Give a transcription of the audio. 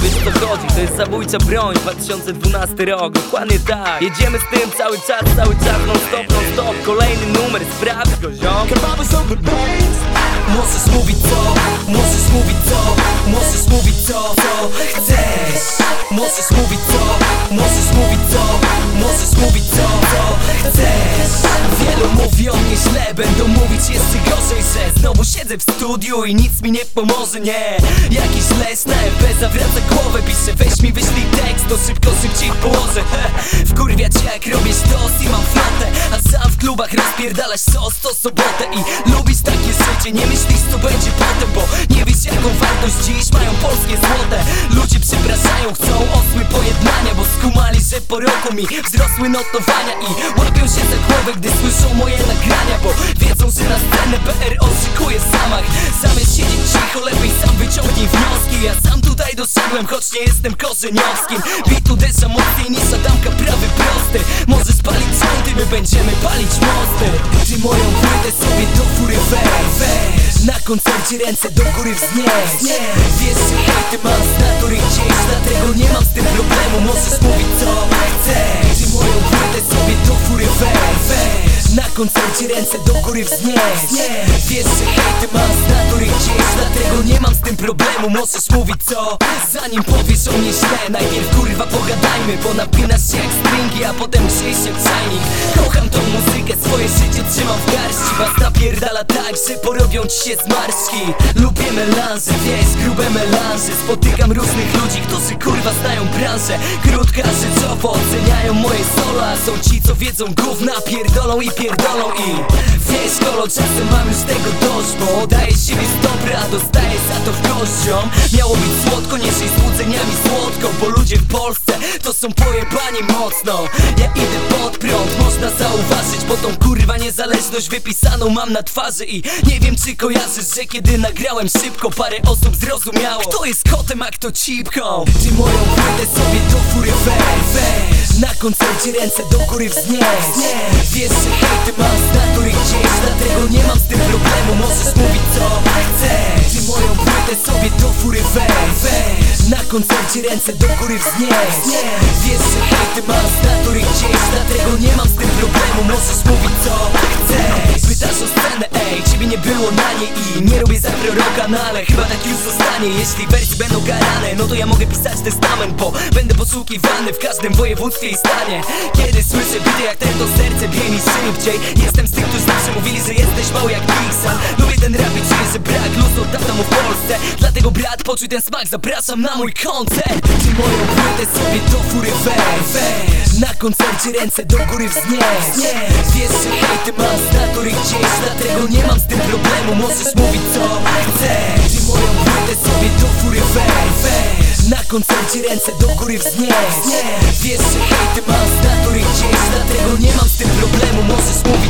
wiesz co chodzi To jest zabójcza broń, 2012 rok. Dokładnie tak. Jedziemy z tym cały czas, cały czas non stop, non stop Kolejny numer, sprawdź go ziom. Kebaby są Możesz mówić co, możesz mówić co? Możesz mówić co, co chcesz? Możesz mówić co, możesz mówić co? Możesz mówić co, co chcesz? Wielu mówi o mnie źle, będą mówić jeszcze gorzej siedzę w studiu i nic mi nie pomoże, nie. Jakiś les na MP zawraca głowę Piszę weź mi wyślij tekst, to szybko szybciej położę. Wkurwiać jak robisz tos i mam flotę A sam w klubach rozpierdalasz sos co sobotę. I lubisz takie życie, nie myślisz co będzie potem Bo nie wiesz jaką wartość dziś mają polskie złote. Ludzie przepraszają, chcą osły pojednania Bo skumali, że po roku mi wzrosły notowania I łapią się za głowę, gdy słyszą moje nagrania Bo wiedzą, że na scenę PRO szykuje zamach. Zamiast siedzieć cicho, lepiej sam wyciągnij wnioski. Ja sam tutaj doszedłem, choć nie jestem korzeniowskim. Bit uderza mocniej niż Adamka prawy prosty. Możesz palić sądy, my będziemy palić mosty. Ty moją koncert që renë se do kur i vsnjesh Vjesë që hajtë mas naturin qeshtë koncercie ręce do góry wznieś Wiesz, że hejty mam z natury gdzieś Dlatego nie mam z tym problemu, możesz mówić co Zanim powiesz o mnie źle. Najpierw kurwa pogadajmy Bo napinasz się jak stringi, a potem grzejesz jak czajnik Kocham tą muzykę, swoje życie trzymam w garści. Was napierdala tak, że porobią ci się zmarszki Lubię melanże, wiesz, grube melanże. Spotykam różnych ludzi, którzy kurwa znają branżę. Krótka rzeczowo oceniają moje solo A są ci, co wiedzą gówna, pierdolą i pierdolą i Wiesz, kolo, czasem mam już tego dość Bo daję siebie z dobra, a dostaję za to w kością Miało być słodko, nie żyj z łudzeniami słodko Bo ludzie w Polsce to są pojebani mocno. Ja idę pod prąd, można zauważyć Bo tą kurwa niezależność wypisaną mam na twarzy I nie wiem czy kojarzysz, że kiedy nagrałem szybko Parę osób zrozumiało, kto jest kotem, a kto cipką. Ty moją płytę sobie do fury weź Na koncercie ręce do góry wznieś. Wiesz, że hejty mam z natury gdzieś Dlatego nie mam z tym problemu, możesz mówić co chcesz. Ty moją płytę sobie do fury weź, Na koncercie ręce do góry wznieś. Wiesz, że hejty mam z natury gdzieś Dlatego nie mam z tym problemu, możesz mówić co chcesz. Pytasz o scenę, ej, ciebie nie było na niej I nie robię za proroka, no ale chyba tak już zostanie. Jeśli wersje będą karane, no to ja mogę pisać testament Bo będę posługiwany w każdym województwie i stanie. Kiedy słyszę bity jak ten, to serce bije mi szybciej. Jestem z tych, którzy zawsze mówili, że jesteś mały jak Pixar Lubię ten rap i czuję, że brak luzu od dawna mu w Polsce. Dlatego brat, poczuj ten smak, zapraszam na mój koncert. Ty moją płytę sobie do fury weź, Na koncercie ręce do góry wznieś. Wiesz, że hejty mam z natury gdzieś Dlatego nie mam z tym problemu, możesz mówić co chcesz Na koncercie ręce do góry wznieś. Wiesz, że hejty mam z natury gdzieś Dlatego nie mam z tym problemu, możesz mówić